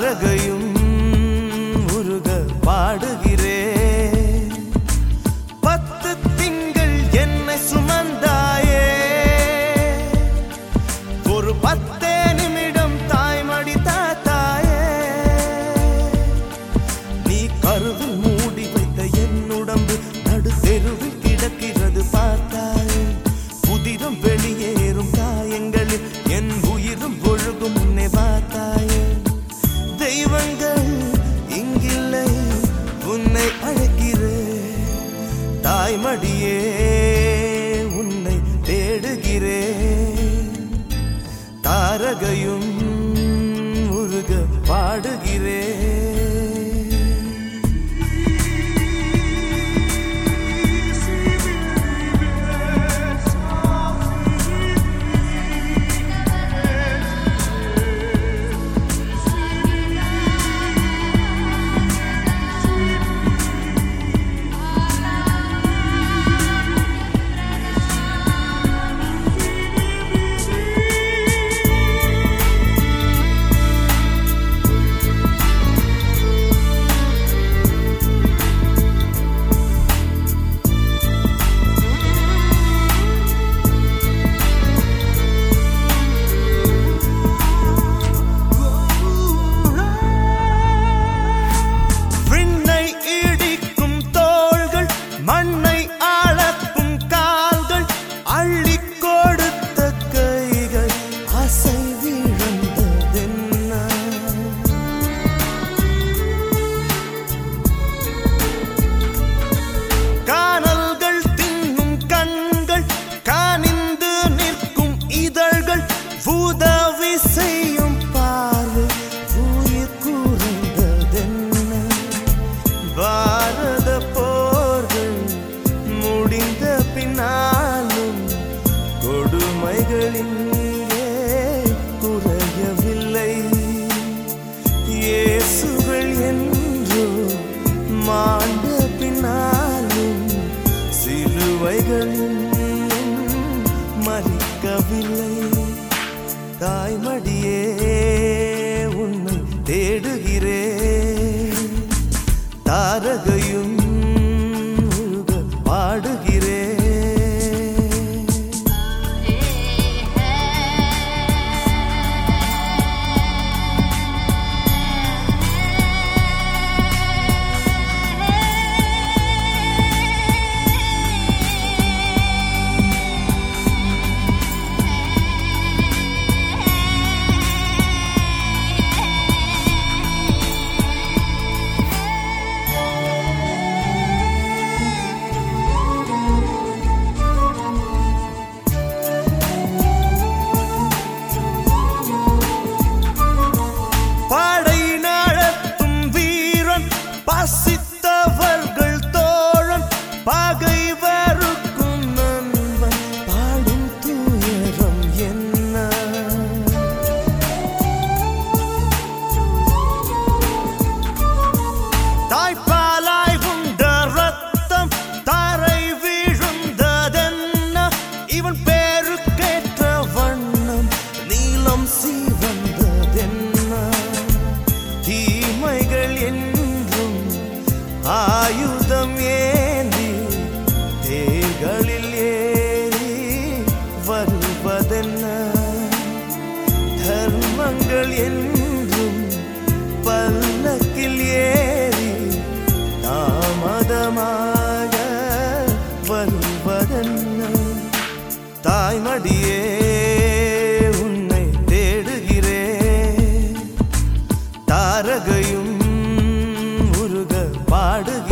மரக மடியே உன்னை தேடுகிறேன். தாரகையும் முருக பாடுகிறேன். உதவி செய்யும் பார்வை உயிர் கூறந்ததென்ன பாரத போர்கள் கொடுமைகளின் பாரக ஆசி வந்ததென்ன? தீமைகள் என்றும் ஆயுதம் ஏந்தி தேர்களில் ஏறி வருவதென்ன? தர்மங்கள் என்றும் பல்லக்கில் ஏறி தாமதமாக வருவதென்ன? தாய்மடியே பாடுக